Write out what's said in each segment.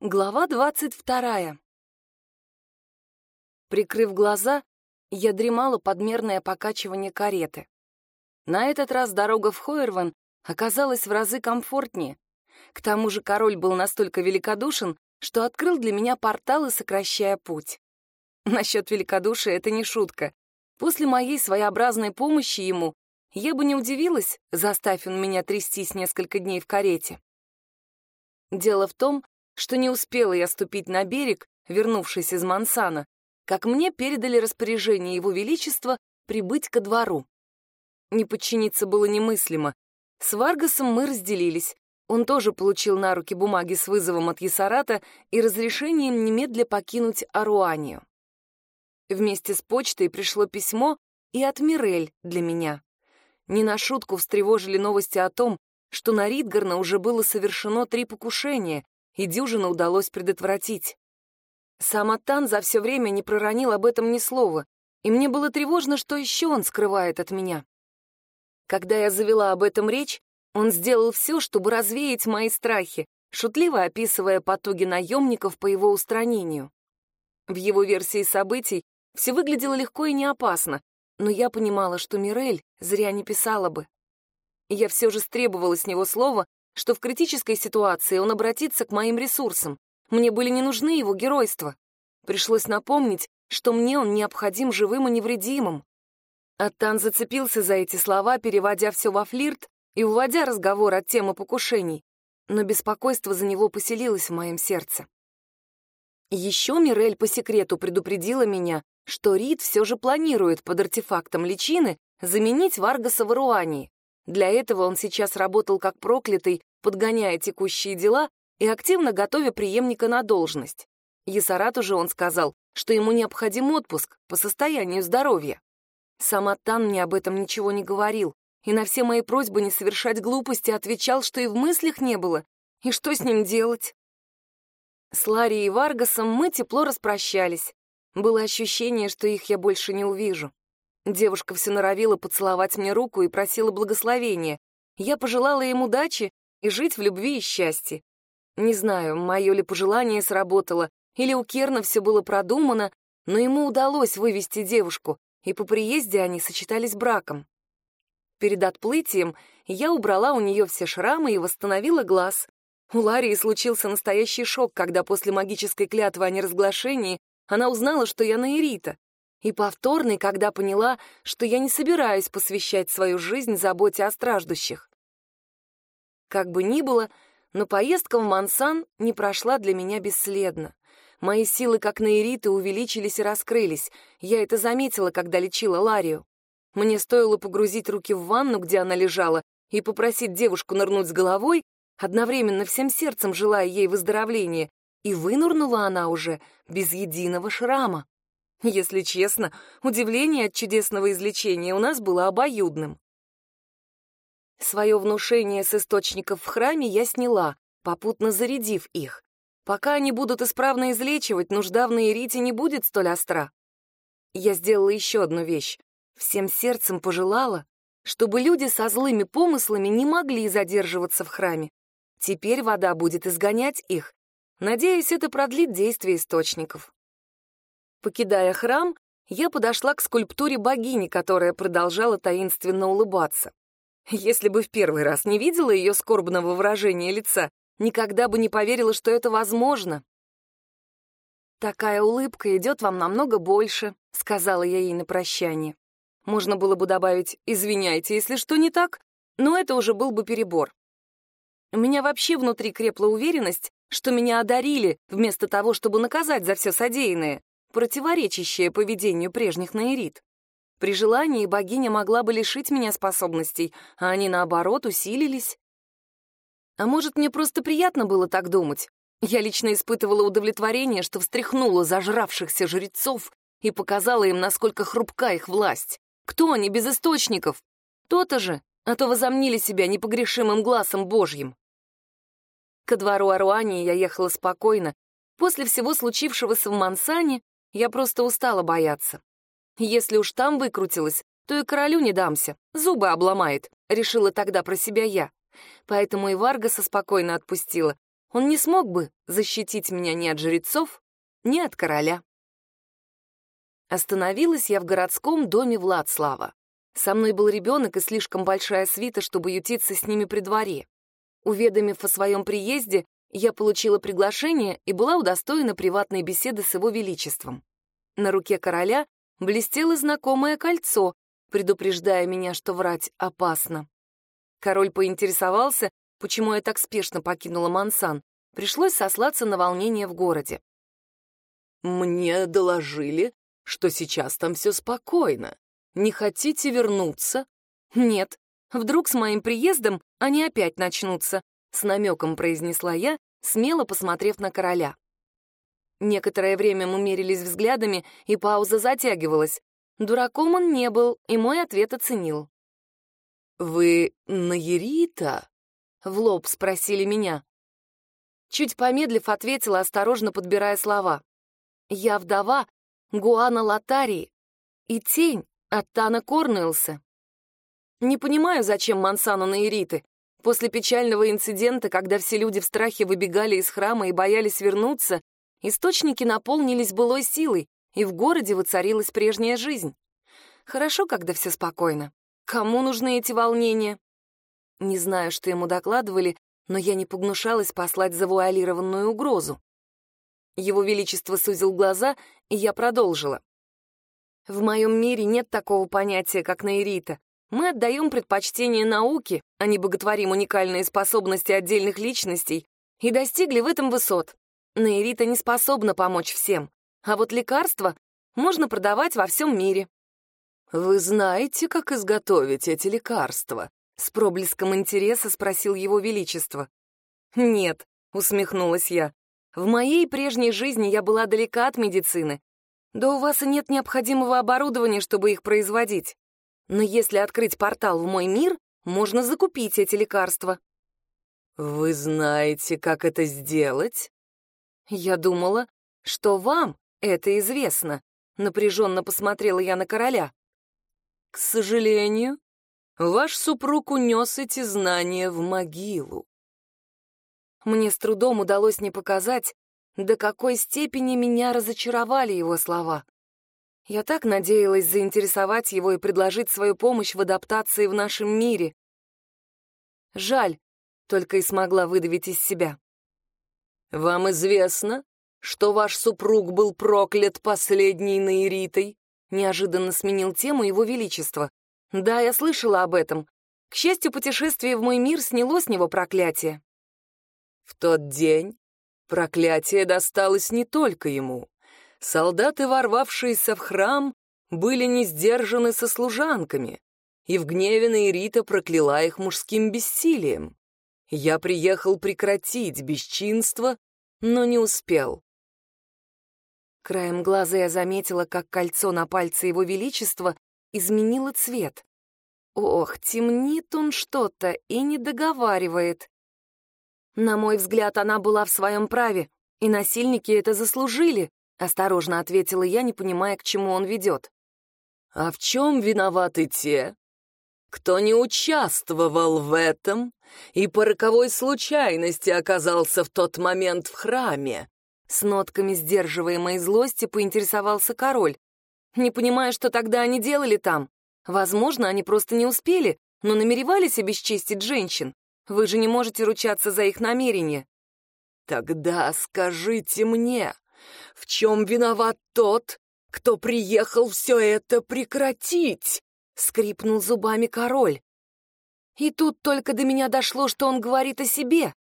Глава двадцать вторая. Прикрыв глаза, я дремала подмерное покачивание кареты. На этот раз дорога в Хойерван оказалась в разы комфортнее. К тому же король был настолько великодушен, что открыл для меня порталы, сокращая путь. Насчет великодушия это не шутка. После моей своеобразной помощи ему я бы не удивилась, заставив он меня трястись несколько дней в карете. Дело в том, что не успела я ступить на берег, вернувшись из Мансана, как мне передали распоряжение Его Величества прибыть ко двору. Не подчиниться было немыслимо. С Варгасом мы разделились. Он тоже получил на руки бумаги с вызовом от Есарата и разрешением немедля покинуть Аруанию. Вместе с почтой пришло письмо и от Мирель для меня. Не на шутку встревожили новости о том, что на Ридгарна уже было совершено три покушения, и дюжину удалось предотвратить. Сам Аттан за все время не проронил об этом ни слова, и мне было тревожно, что еще он скрывает от меня. Когда я завела об этом речь, он сделал все, чтобы развеять мои страхи, шутливо описывая потуги наемников по его устранению. В его версии событий все выглядело легко и не опасно, но я понимала, что Мирель зря не писала бы. Я все же стребовала с него слова, что в критической ситуации он обратится к моим ресурсам. Мне были не нужны его геройства. Пришлось напомнить, что мне он необходим живым и невредимым. Аттан зацепился за эти слова, переводя все во флирт и уводя разговор от темы покушений, но беспокойство за него поселилось в моем сердце. Еще Мирель по секрету предупредила меня, что Рид все же планирует под артефактом личины заменить Варгаса в Руании. Для этого он сейчас работал как проклятый подгоняя текущие дела и активно готовя преемника на должность. Есарату же он сказал, что ему необходим отпуск по состоянию здоровья. Сам Аттан мне об этом ничего не говорил, и на все мои просьбы не совершать глупости отвечал, что и в мыслях не было, и что с ним делать. С Ларри и Варгасом мы тепло распрощались. Было ощущение, что их я больше не увижу. Девушка все норовила поцеловать мне руку и просила благословения. Я пожелала им удачи и жить в любви и счастье. Не знаю, мое ли пожелание сработало, или у Керна все было продумано, но ему удалось вывести девушку, и по приезде они сочетались браком. Перед отплытием я убрала у нее все шрамы и восстановила глаз. У Ларии случился настоящий шок, когда после магической клятвы о неразглашении она узнала, что я наирита, и повторный, когда поняла, что я не собираюсь посвящать свою жизнь заботе о страждущих. Как бы ни было, но поездка в Мансан не прошла для меня бесследно. Мои силы, как наириты, увеличились и раскрылись. Я это заметила, когда лечила Ларию. Мне стоило погрузить руки в ванну, где она лежала, и попросить девушку нырнуть с головой, одновременно всем сердцем желая ей выздоровления, и вынурнула она уже без единого шрама. Если честно, удивление от чудесного излечения у нас было обоюдным. Свое внушение с источников в храме я сняла, попутно зарядив их. Пока они будут исправно излечивать, нужда в наирите не будет столь остра. Я сделала еще одну вещь. Всем сердцем пожелала, чтобы люди со злыми помыслами не могли задерживаться в храме. Теперь вода будет изгонять их. Надеюсь, это продлит действие источников. Покидая храм, я подошла к скульптуре богини, которая продолжала таинственно улыбаться. Если бы в первый раз не видела ее скорбного выражения лица, никогда бы не поверила, что это возможно. «Такая улыбка идет вам намного больше», — сказала я ей на прощание. Можно было бы добавить «извиняйте, если что не так», но это уже был бы перебор. У меня вообще внутри крепла уверенность, что меня одарили, вместо того, чтобы наказать за все содеянное, противоречащее поведению прежних наирит. При желании богиня могла бы лишить меня способностей, а они, наоборот, усилились. А может, мне просто приятно было так думать? Я лично испытывала удовлетворение, что встряхнула зажравшихся жрецов и показала им, насколько хрупка их власть. Кто они без источников? То-то же, а то возомнили себя непогрешимым глазом Божьим. Ко двору Аруани я ехала спокойно. После всего случившегося в Мансане я просто устала бояться. Если уж там выкрутилась, то и королю не дамся, зубы обломает, решила тогда про себя я. Поэтому и Варгаса спокойно отпустила, он не смог бы защитить меня ни от жрецов, ни от короля. Остановилась я в городском доме Владслава. Со мной был ребенок и слишком большая свита, чтобы ютиться с ними при дворе. Уведомив о своем приезде, я получила приглашение и была удостоена приватной беседы с его величеством. На руке короля блестело знакомое кольцо, предупреждая меня, что врать опасно. Король поинтересовался, почему я так спешно покинула Мансан. Пришлось сослаться на волнение в городе. «Мне доложили, что сейчас там все спокойно. Не хотите вернуться?» «Нет. Вдруг с моим приездом они опять начнутся», — с намеком произнесла я, смело посмотрев на короля. Некоторое время мы мерились взглядами, и пауза затягивалась. Дураком он не был, и мой ответ оценил. «Вы Наерита?» — в лоб спросили меня. Чуть помедлив, ответила, осторожно подбирая слова. «Я вдова Гуана Латарии и тень от Тана Корнуэлса. Не понимаю, зачем Мансану Наериты. После печального инцидента, когда все люди в страхе выбегали из храма и боялись вернуться, источники наполнились былой силой, и в городе воцарилась прежняя жизнь. Хорошо, когда все спокойно. Кому нужны эти волнения? Не знаю, что ему докладывали, но я не погнушалась послать завуалированную угрозу. Его Величество сузил глаза, и я продолжила. В моем мире нет такого понятия, как наирита. Мы отдаем предпочтение науке, а не боготворим уникальные способности отдельных личностей, и достигли в этом высот. Наирита не способна помочь всем, а вот лекарства можно продавать во всем мире. «Вы знаете, как изготовить эти лекарства?» — с проблеском интереса спросил его величество. «Нет», — усмехнулась я. «В моей прежней жизни я была далека от медицины. Да у вас и нет необходимого оборудования, чтобы их производить. Но если открыть портал в мой мир, можно закупить эти лекарства». «Вы знаете, как это сделать?» «Я думала, что вам это известно», — напряженно посмотрела я на короля. К сожалению, ваш супруг унес эти знания в могилу. Мне с трудом удалось не показать, до какой степени меня разочаровали его слова. Я так надеялась заинтересовать его и предложить свою помощь в адаптации в нашем мире. Жаль, только и смогла выдавить из себя. «Вам известно, что ваш супруг был проклят последней Наиритой?» Неожиданно сменил тему его величество. Да, я слышала об этом. К счастью, путешествие в мой мир сняло с него проклятие. В тот день проклятие досталось не только ему. Солдаты, ворвавшиеся в храм, были не сдержаны со служанками, и в гневе Наирита прокляла их мужским бессилием. Я приехал прекратить бесчинство, но не успел. Краем глаза я заметила, как кольцо на пальце его величества изменило цвет. Ох, темнит он что-то и не договаривает. На мой взгляд, она была в своем праве, и насильники это заслужили, осторожно ответила я, не понимая, к чему он ведет. А в чем виноваты те, кто не участвовал в этом и по роковой случайности оказался в тот момент в храме? С нотками сдерживаемой злости поинтересовался король. Не понимая, что тогда они делали там. Возможно, они просто не успели, но намеревались обесчестить женщин. Вы же не можете ручаться за их намерения. Тогда скажите мне, в чем виноват тот, кто приехал все это прекратить? Скрипнул зубами король. И тут только до меня дошло, что он говорит о себе.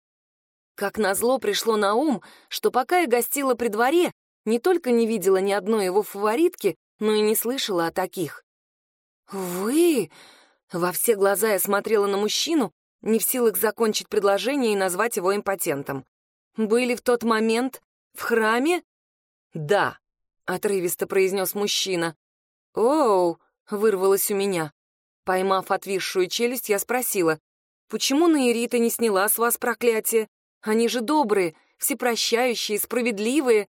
Как назло пришло на ум, что пока я гостила при дворе, не только не видела ни одной его фаворитки, но и не слышала о таких. «Вы...» Во все глаза я смотрела на мужчину, не в силах закончить предложение и назвать его импотентом. «Были в тот момент в храме?» «Да», — отрывисто произнес мужчина. «Оу», — вырвалось у меня. Поймав отвисшую челюсть, я спросила, «Почему Наирита не сняла с вас проклятие? Они же добрые, всепрощающие, справедливые.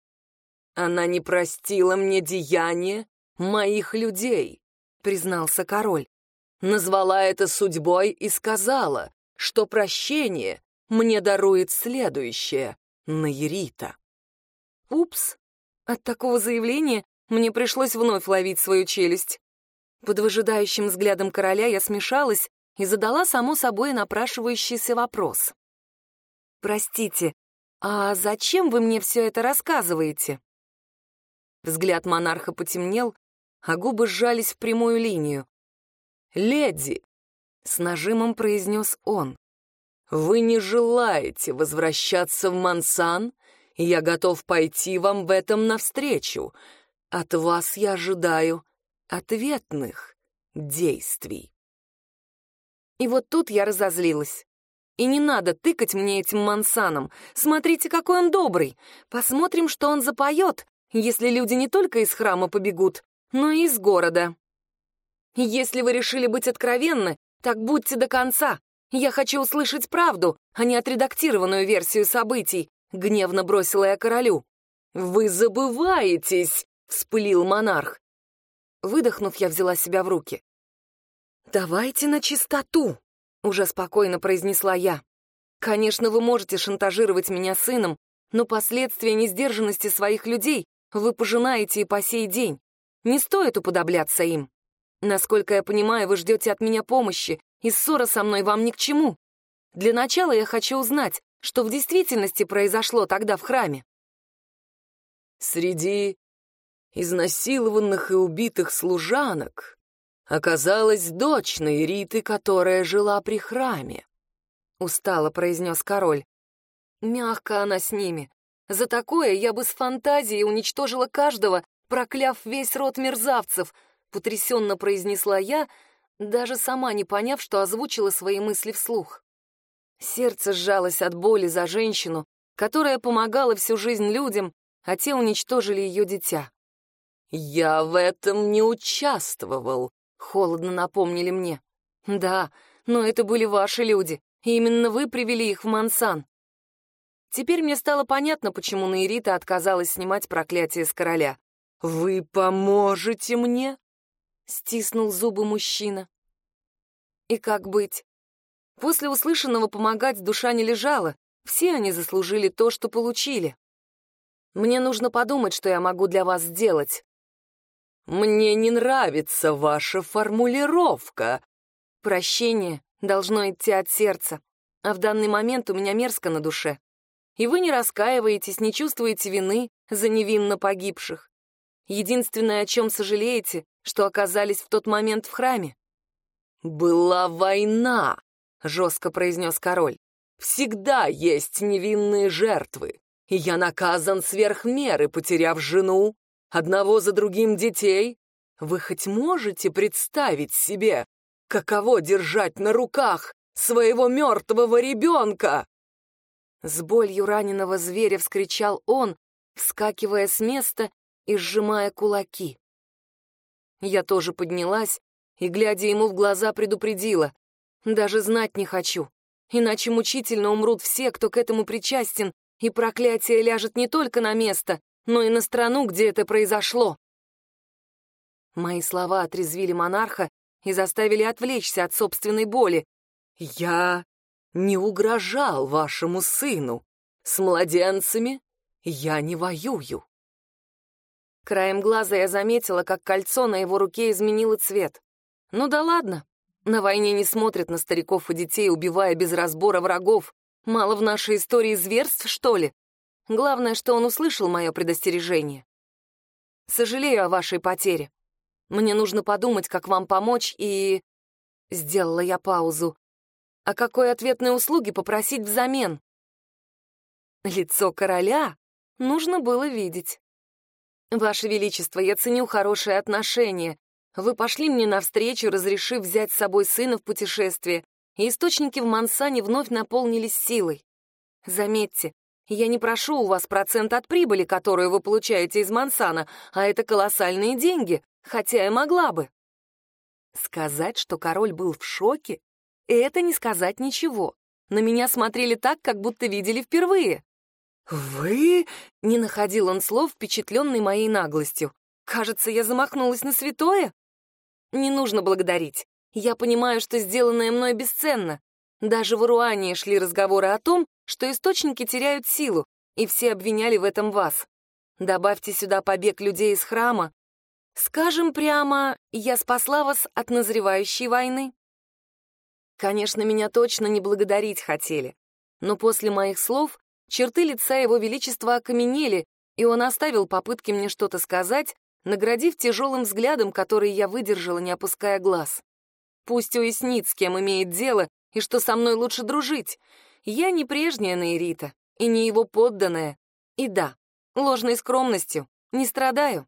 Она не простила мне деяния моих людей, признался король. Назвала это судьбой и сказала, что прощение мне дарует следующее, Наирита. Упс, от такого заявления мне пришлось вновь ловить свою челюсть. Под выжидающим взглядом короля я смешалась и задала само собой напрашивающийся вопрос. «Простите, а зачем вы мне все это рассказываете?» Взгляд монарха потемнел, а губы сжались в прямую линию. «Леди!» — с нажимом произнес он. «Вы не желаете возвращаться в Мансан, и я готов пойти вам в этом навстречу. От вас я ожидаю ответных действий». И вот тут я разозлилась. И не надо тыкать мне этим Мансаном. Смотрите, какой он добрый. Посмотрим, что он запоет, если люди не только из храма побегут, но и из города. Если вы решили быть откровенны, так будьте до конца. Я хочу услышать правду, а не отредактированную версию событий, гневно бросила я королю. Вы забываетесь, вспылил монарх. Выдохнув, я взяла себя в руки. «Давайте на чистоту», — уже спокойно произнесла я. «Конечно, вы можете шантажировать меня сыном, но последствия несдержанности своих людей вы пожинаете и по сей день. Не стоит уподобляться им. Насколько я понимаю, вы ждете от меня помощи, и ссора со мной вам ни к чему. Для начала я хочу узнать, что в действительности произошло тогда в храме. Среди изнасилованных и убитых служанок оказалась дочь Наириты, которая жила при храме. Устало произнес король. Мягко она с ними. За такое я бы с фантазией уничтожила каждого, прокляв весь род мерзавцев, потрясенно произнесла я, даже сама не поняв, что озвучила свои мысли вслух. Сердце сжалось от боли за женщину, которая помогала всю жизнь людям, а те уничтожили ее дитя. «Я в этом не участвовал», — холодно напомнили мне. «Да, но это были ваши люди, и именно вы привели их в Мансан». Теперь мне стало понятно, почему Наирита отказалась снимать проклятие с короля. «Вы поможете мне?» — стиснул зубы мужчина. И как быть? После услышанного помогать душа не лежала, все они заслужили то, что получили. Мне нужно подумать, что я могу для вас сделать. Мне не нравится ваша формулировка. Прощение должно идти от сердца, а в данный момент у меня мерзко на душе. И вы не раскаиваетесь, не чувствуете вины за невинно погибших. Единственное, о чем сожалеете, что оказались в тот момент в храме. «Была война», — жестко произнес король. «Всегда есть невинные жертвы, и я наказан сверх меры, потеряв жену, одного за другим детей. Вы хоть можете представить себе, каково держать на руках своего мертвого ребенка?» С болью раненого зверя вскричал он, вскакивая с места и сжимая кулаки. Я тоже поднялась и, глядя ему в глаза, предупредила. Даже знать не хочу, иначе мучительно умрут все, кто к этому причастен, и проклятие ляжет не только на место, но и на страну, где это произошло. Мои слова отрезвили монарха и заставили отвлечься от собственной боли. «Я не угрожал вашему сыну. С младенцами я не воюю». Краем глаза я заметила, как кольцо на его руке изменило цвет. Ну да ладно. На войне не смотрят на стариков и детей, убивая без разбора врагов. Мало в нашей истории зверств, что ли? Главное, что он услышал мое предостережение. Сожалею о вашей потере. Мне нужно подумать, как вам помочь, и... Сделала я паузу. А какой ответной услуги попросить взамен? Лицо короля нужно было видеть. «Ваше Величество, я ценю хорошие отношения. Вы пошли мне навстречу, разрешив взять с собой сына в путешествие, и источники в Мансане вновь наполнились силой. Заметьте, я не прошу у вас процент от прибыли, которую вы получаете из Мансана, а это колоссальные деньги, хотя и могла бы». Сказать, что король был в шоке, это не сказать ничего. На меня смотрели так, как будто видели впервые. «Вы?» — не находил он слов, впечатленный моей наглостью. «Кажется, я замахнулась на святое?» «Не нужно благодарить. Я понимаю, что сделанное мной бесценно. Даже в Руании шли разговоры о том, что источники теряют силу, и все обвиняли в этом вас. Добавьте сюда побег людей из храма. Скажем прямо, я спасла вас от назревающей войны. Конечно, меня точно не благодарить хотели, но после моих слов черты лица его величества окаменели, и он оставил попытки мне что-то сказать, наградив тяжелым взглядом, который я выдержала, не опуская глаз. Пусть уяснит, с кем имеет дело, и что со мной лучше дружить. Я не прежняя Нейрита, и не его подданная. И да, ложной скромностью не страдаю.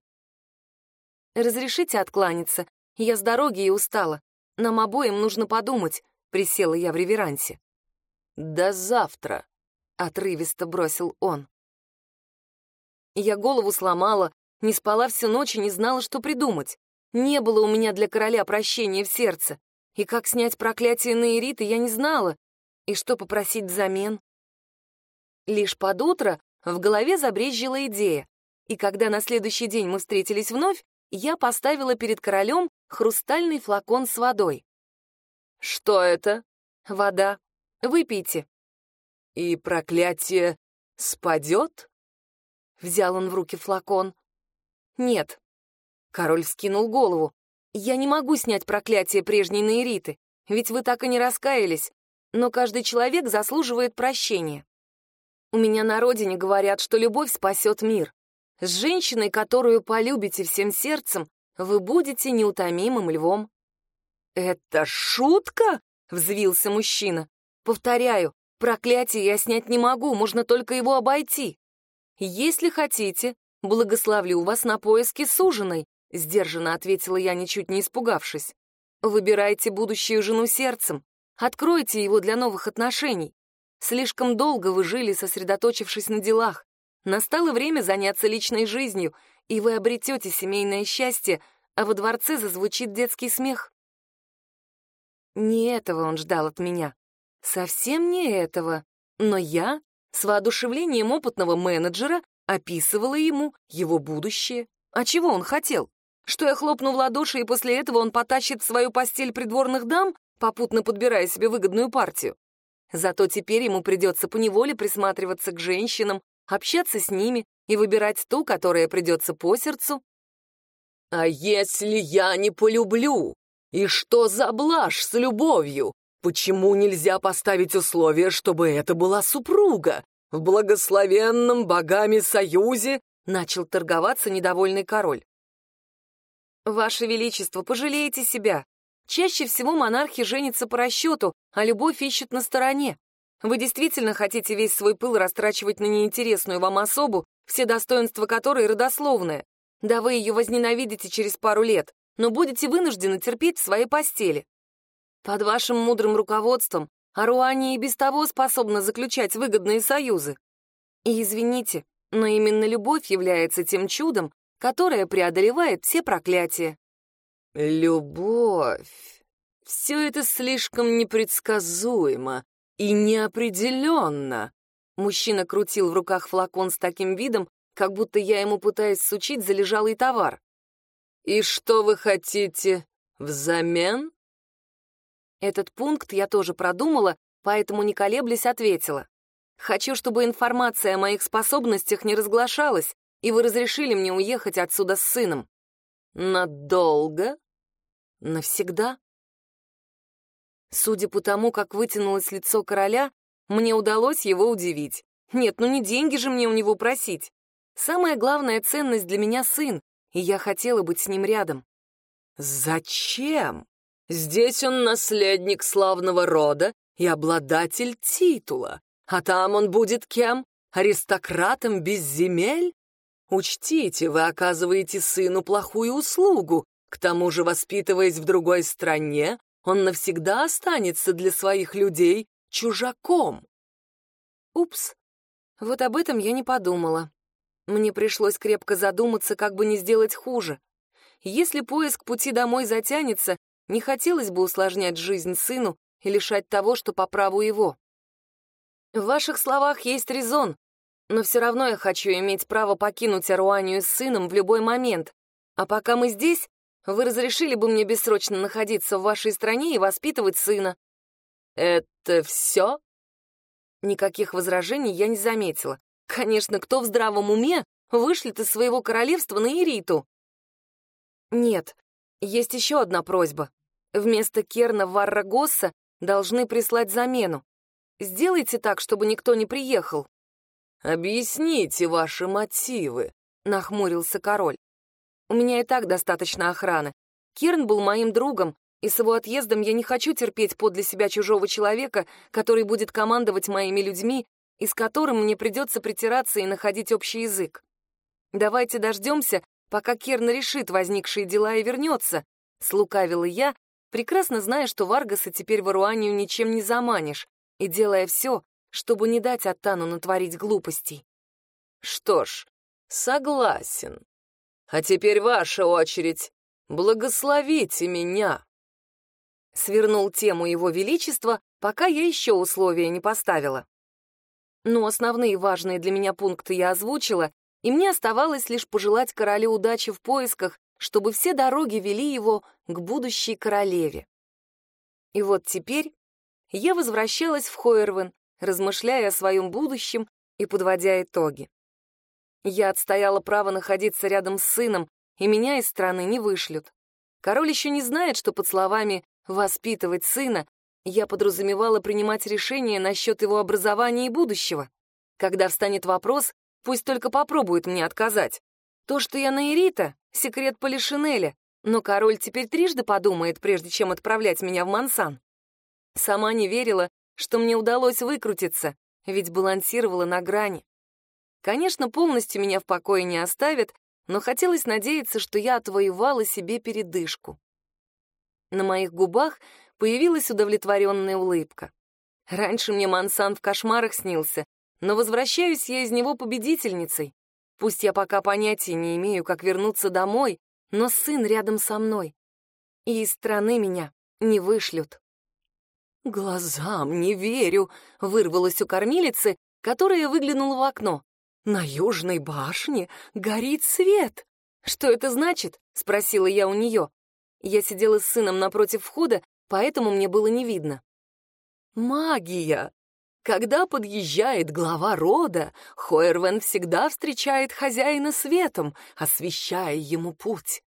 Разрешите откланяться, я с дороги и устала. Нам обоим нужно подумать, присела я в реверансе. До завтра, отрывисто бросил он. Я голову сломала, не спала всю ночь и не знала, что придумать. Не было у меня для короля прощения в сердце. И как снять проклятие на Ириты, я не знала. И что попросить взамен? Лишь под утро в голове забрезжила идея. И когда на следующий день мы встретились вновь, я поставила перед королем хрустальный флакон с водой. «Что это?» «Вода. Выпейте». «И проклятие спадет?» Взял он в руки флакон. «Нет». Король вскинул голову. «Я не могу снять проклятие прежней Нейриты, ведь вы так и не раскаялись, но каждый человек заслуживает прощения. У меня на родине говорят, что любовь спасет мир. С женщиной, которую полюбите всем сердцем, вы будете неутомимым львом». «Это шутка?» — взвился мужчина. «Повторяю, проклятие я снять не могу, можно только его обойти. Если хотите, благословлю вас на поиски суженой», — сдержанно ответила я, ничуть не испугавшись. «Выбирайте будущую жену сердцем, откройте его для новых отношений. Слишком долго вы жили, сосредоточившись на делах. Настало время заняться личной жизнью, и вы обретете семейное счастье, а во дворце зазвучит детский смех. Не этого он ждал от меня. Совсем не этого. Но я, с воодушевлением опытного менеджера, описывала ему его будущее. А чего он хотел? Что я хлопну в ладоши, и после этого он потащит в свою постель придворных дам, попутно подбирая себе выгодную партию? Зато теперь ему придется поневоле присматриваться к женщинам, общаться с ними и выбирать ту, которая придется по сердцу. «А если я не полюблю? И что за блажь с любовью? Почему нельзя поставить условие, чтобы это была супруга? В благословенном богами союзе?» — начал торговаться недовольный король. «Ваше Величество, пожалейте себя. Чаще всего монархи женятся по расчету, а любовь ищут на стороне. Вы действительно хотите весь свой пыл растрачивать на неинтересную вам особу, все достоинства которой родословные. Да вы ее возненавидите через пару лет, но будете вынуждены терпеть в своей постели. Под вашим мудрым руководством Аруани и без того способна заключать выгодные союзы. И извините, но именно любовь является тем чудом, которое преодолевает все проклятия. Любовь. Все это слишком непредсказуемо и неопределенно. Мужчина крутил в руках флакон с таким видом, как будто я ему пытаюсь сучить залежалый товар. «И что вы хотите взамен?» Этот пункт я тоже продумала, поэтому, не колеблясь, ответила. «Хочу, чтобы информация о моих способностях не разглашалась, и вы разрешили мне уехать отсюда с сыном». «Надолго?» Навсегда? Судя по тому, как вытянулось лицо короля, мне удалось его удивить. Нет, ну не деньги же мне у него просить. Самая главная ценность для меня сын, и я хотела быть с ним рядом. Зачем? Здесь он наследник славного рода и обладатель титула. А там он будет кем? Аристократом без земель? Учтите, вы оказываете сыну плохую услугу, к тому же, воспитываясь в другой стране, он навсегда останется для своих людей чужаком. Упс, вот об этом я не подумала. Мне пришлось крепко задуматься, как бы не сделать хуже. Если поиск пути домой затянется, не хотелось бы усложнять жизнь сыну и лишать того, что по праву его. В ваших словах есть резон, но все равно я хочу иметь право покинуть Аруанию с сыном в любой момент. А пока мы здесь, вы разрешили бы мне бессрочно находиться в вашей стране и воспитывать сына?» «Это все?» Никаких возражений я не заметила. Конечно, кто в здравом уме вышлет из своего королевства на Ириту? Нет, есть еще одна просьба. Вместо Керна Варрагосса должны прислать замену. Сделайте так, чтобы никто не приехал. «Объясните ваши мотивы», — нахмурился король. «У меня и так достаточно охраны. Керн был моим другом, и с его отъездом я не хочу терпеть подле себя чужого человека, который будет командовать моими людьми и с которым мне придется притираться и находить общий язык. Давайте дождемся, пока Керн решит возникшие дела и вернется», — слукавила я, прекрасно зная, что Варгаса теперь в Аруанию ничем не заманишь, и делая все, чтобы не дать Аттану натворить глупостей. Что ж, согласен. А теперь ваша очередь. Благословите меня. Свернул тему его величества, пока я еще условия не поставила. Но основные важные для меня пункты я озвучила, и мне оставалось лишь пожелать королю удачи в поисках, чтобы все дороги вели его к будущей королеве. И вот теперь я возвращалась в Хойервен, размышляя о своем будущем и подводя итоги. Я отстояла право находиться рядом с сыном, и меня из страны не вышлют. Король еще не знает, что под словами «воспитывать сына» я подразумевала принимать решения насчет его образования и будущего. Когда встанет вопрос, пусть только попробует мне отказать. То, что я Наирита — секрет Полишинеля, но король теперь трижды подумает, прежде чем отправлять меня в Мансан. Сама не верила, что мне удалось выкрутиться, ведь балансировала на грани. Конечно, полностью меня в покое не оставят, но хотелось надеяться, что я отвоевала себе передышку. На моих губах появилась удовлетворенная улыбка. Раньше мне Мансан в кошмарах снился, но возвращаюсь я из него победительницей. Пусть я пока понятия не имею, как вернуться домой, но сын рядом со мной. И из страны меня не вышлют. «Глазам не верю!» — вырвалось у кормилицы, которая выглянула в окно. «На южной башне горит свет!» «Что это значит?» — спросила я у нее. Я сидела с сыном напротив входа, поэтому мне было не видно. «Магия!» Когда подъезжает глава рода, Хойервен всегда встречает хозяина светом, освещая ему путь.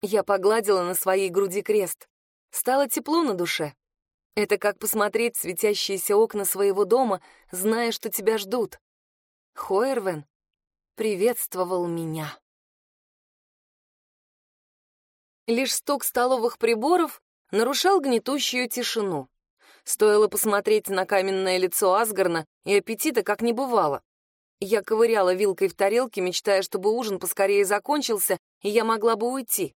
Я погладила на своей груди крест. Стало тепло на душе. Это как посмотреть светящиеся окна своего дома, зная, что тебя ждут. Хойервен приветствовал меня. Лишь стук столовых приборов нарушал гнетущую тишину. Стоило посмотреть на каменное лицо Асгарна, и аппетита как не бывало. Я ковыряла вилкой в тарелке, мечтая, чтобы ужин поскорее закончился, и я могла бы уйти.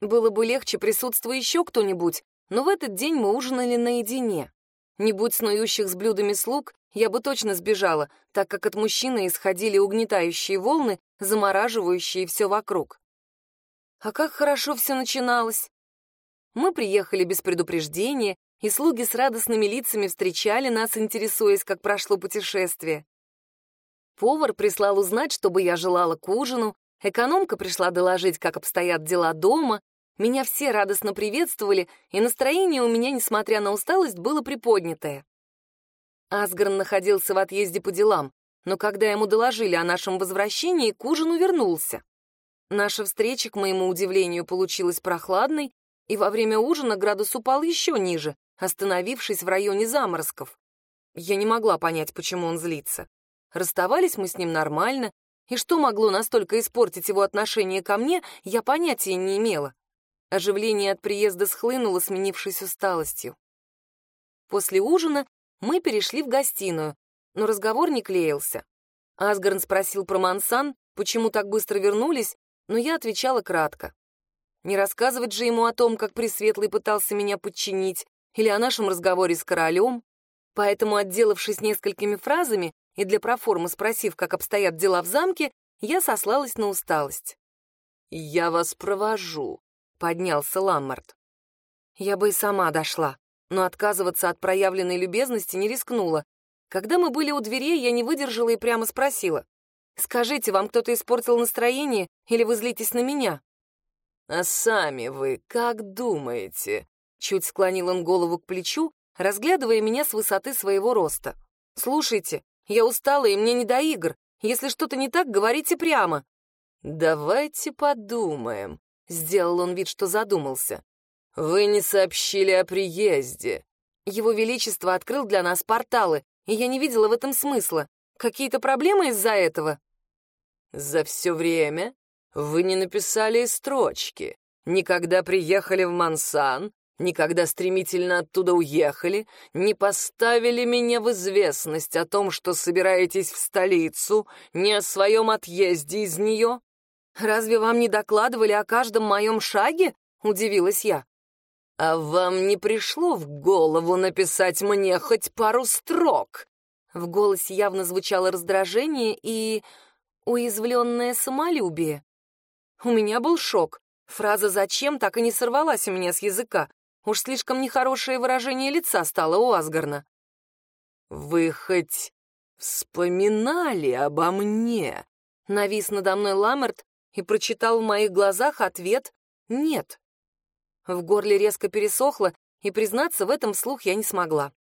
Было бы легче, присутствуя еще кто-нибудь, но в этот день мы ужинали наедине. Не будь снующих с блюдами слуг, я бы точно сбежала, так как от мужчины исходили угнетающие волны, замораживающие все вокруг. А как хорошо все начиналось! Мы приехали без предупреждения, и слуги с радостными лицами встречали нас, интересуясь, как прошло путешествие. Повар прислал узнать, чтобы я желала к ужину, экономка пришла доложить, как обстоят дела дома, меня все радостно приветствовали, и настроение у меня, несмотря на усталость, было приподнятое. Асгарн находился в отъезде по делам, но когда ему доложили о нашем возвращении, к ужину вернулся. Наша встреча, к моему удивлению, получилась прохладной, и во время ужина градус упал еще ниже, остановившись в районе заморозков. Я не могла понять, почему он злится. Расставались мы с ним нормально, и что могло настолько испортить его отношение ко мне, я понятия не имела. Оживление от приезда схлынуло, сменившись усталостью. После ужина мы перешли в гостиную, но разговор не клеился. Асгарн спросил про Мансан, почему так быстро вернулись, но я отвечала кратко. Не рассказывать же ему о том, как Пресветлый пытался меня подчинить, или о нашем разговоре с королем. Поэтому, отделавшись несколькими фразами и для проформы спросив, как обстоят дела в замке, я сослалась на усталость. «Я вас провожу», — поднялся Ламмарт. Я бы и сама дошла, но отказываться от проявленной любезности не рискнула. Когда мы были у дверей, я не выдержала и прямо спросила. «Скажите, вам кто-то испортил настроение, или вы злитесь на меня?» «А сами вы как думаете?» Чуть склонил он голову к плечу, разглядывая меня с высоты своего роста. «Слушайте, я устала, и мне не до игр. Если что-то не так, говорите прямо». «Давайте подумаем», — сделал он вид, что задумался. «Вы не сообщили о приезде». Его Величество открыл для нас порталы, и я не видела в этом смысла. Какие-то проблемы из-за этого? За все время вы не написали строчки. Никогда приехали в Мансан, никогда стремительно оттуда уехали, не поставили меня в известность о том, что собираетесь в столицу, не о своем отъезде из нее. Разве вам не докладывали о каждом моем шаге? Удивилась я. А вам не пришло в голову написать мне хоть пару строк? В голосе явно звучало раздражение и уязвленное самолюбие. У меня был шок. Фраза «зачем» так и не сорвалась у меня с языка. Уж слишком нехорошее выражение лица стало у Асгарна. «Вы хоть вспоминали обо мне?» Навис надо мной Ламерт и прочитал в моих глазах ответ «нет». В горле резко пересохло, и признаться в этом вслух я не смогла.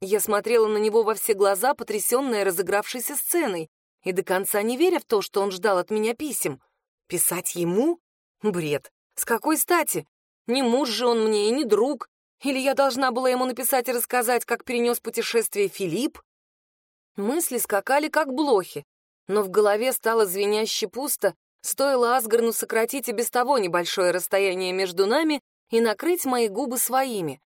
Я смотрела на него во все глаза, потрясенная разыгравшейся сценой, и до конца не веря в то, что он ждал от меня писем. Писать ему? Бред. С какой стати? Не муж же он мне и не друг. Или я должна была ему написать и рассказать, как перенес путешествие Филипп? Мысли скакали, как блохи, но в голове стало звеняще пусто, стоило Асгарну сократить и без того небольшое расстояние между нами и накрыть мои губы своими.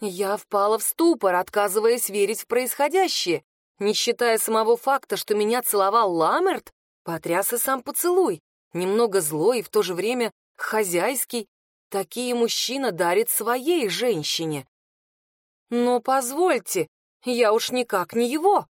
Я впала в ступор, отказываясь верить в происходящее, не считая самого факта, что меня целовал Ламерт, потряс и сам поцелуй, немного злой и в то же время хозяйский. Такие мужчина дарит своей женщине. Но позвольте, я уж никак не его.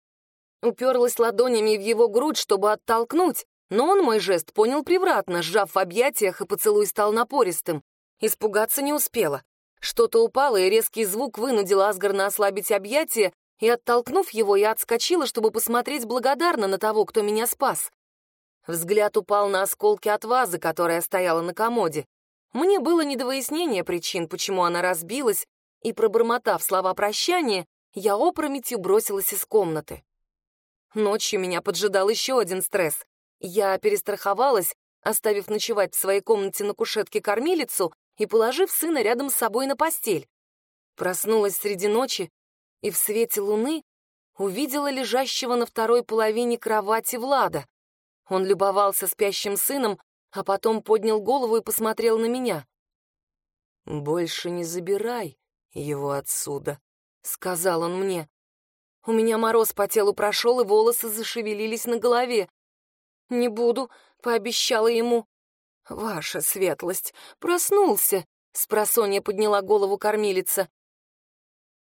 Уперлась ладонями в его грудь, чтобы оттолкнуть, но он мой жест понял превратно, сжав в объятиях, и поцелуй стал напористым. Испугаться не успела. Что-то упало, и резкий звук вынудил Асгарна ослабить объятия, и, оттолкнув его, я отскочила, чтобы посмотреть благодарно на того, кто меня спас. Взгляд упал на осколки от вазы, которая стояла на комоде. Мне было не до выяснения причин, почему она разбилась, и, пробормотав слова прощания, я опрометью бросилась из комнаты. Ночью меня поджидал еще один стресс. Я перестраховалась, оставив ночевать в своей комнате на кушетке кормилицу и положив сына рядом с собой на постель. Проснулась среди ночи и в свете луны увидела лежащего на второй половине кровати Влада. Он любовался спящим сыном, а потом поднял голову и посмотрел на меня. «Больше не забирай его отсюда», — сказал он мне. У меня мороз по телу прошел, и волосы зашевелились на голове. «Не буду», — пообещала ему. «Ваша светлость, проснулся!» — спросонья подняла голову кормилица.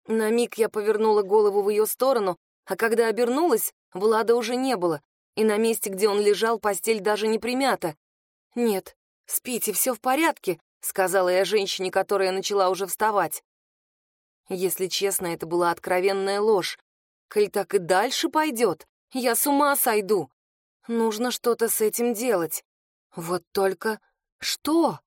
На миг я повернула голову в ее сторону, а когда обернулась, Влада уже не было, и на месте, где он лежал, постель даже не примята. «Нет, спите, все в порядке», — сказала я женщине, которая начала уже вставать. Если честно, это была откровенная ложь. Коль так и дальше пойдет, я с ума сойду. Нужно что-то с этим делать. Вот только что?